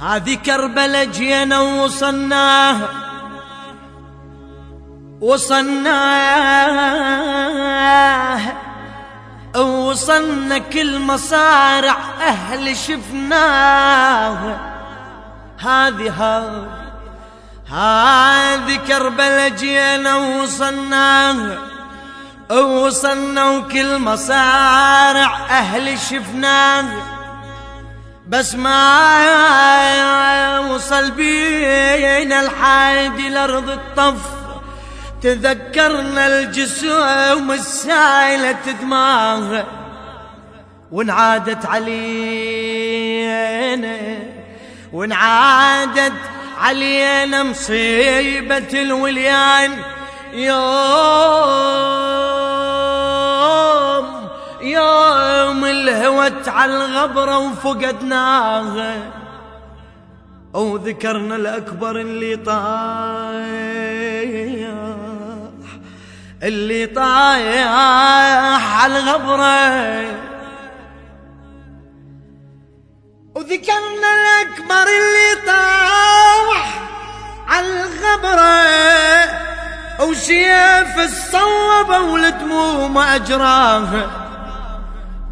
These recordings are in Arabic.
هذه كربلة جينا ووصلناها وصلناها وصلنا كل مصارع أهل شفناها. هذه هذه هذه كربلة جينا ووصلناها وصلنا وكل مصارع أهل شفناها. بس ما وصل بينا الحاد لأرض الطف. تذكرنا الجسوم السائلة دماغ وانعادت علينا وانعادت علينا مصيبة الوليان. يوم الهوت على الغبرة وفقدناها وذكرنا الأكبر اللي طايح اللي طايح على الغبرة. وذكرنا الأكبر اللي طاح على الغبرة. وسيف الصوبة والدموم أجراها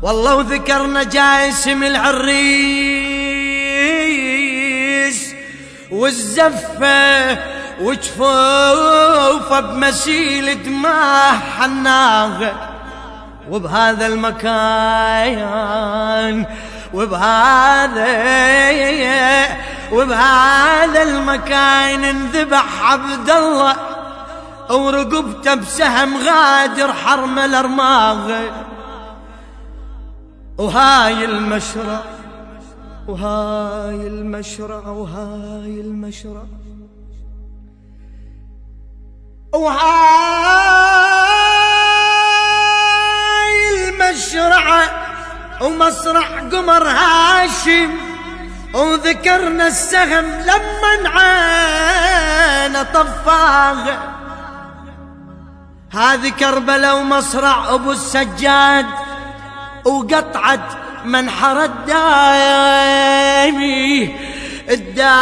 والله وذكرنا جاسم العريس والزفة وجفوفه بمسيل دماء حناغه وبهذا المكان وبهذا وبهذا المكان انذبح عبد الله ورقبته بسهم غادر حرم الأرماغ. وهاي المشرع وهاي المشرع وهاي المشرع وهاي المشرعة ومصرع قمر هاشم وذكرنا السهم لما عينه طفاغ هذه كربلة ومصرع أبو السجاد. وقطعت منحر الدايمي الدامي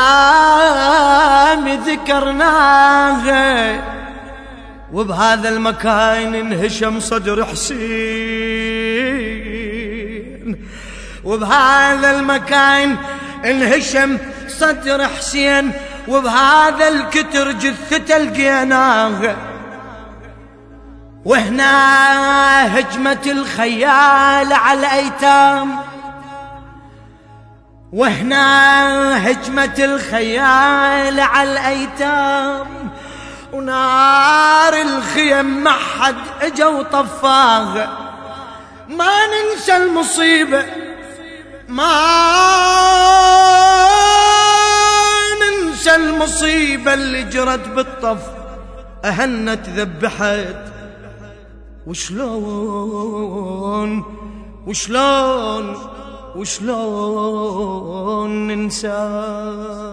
ذكرناها. وبهذا المكان انهشم صدر حسين. وبهذا المكان انهشم صدر حسين. وبهذا الكتر جثته لقيناها وهنا هجمة الخيال على الأيتام. وهنا هجمة الخيال على الأيتام. ونار الخيم ما حد إجا وطفاها ما ننسى المصيبة. ما ننسى المصيبة اللي جرت بالطف. أهنت ذبحت. وشلون وشلون وشلون ننساها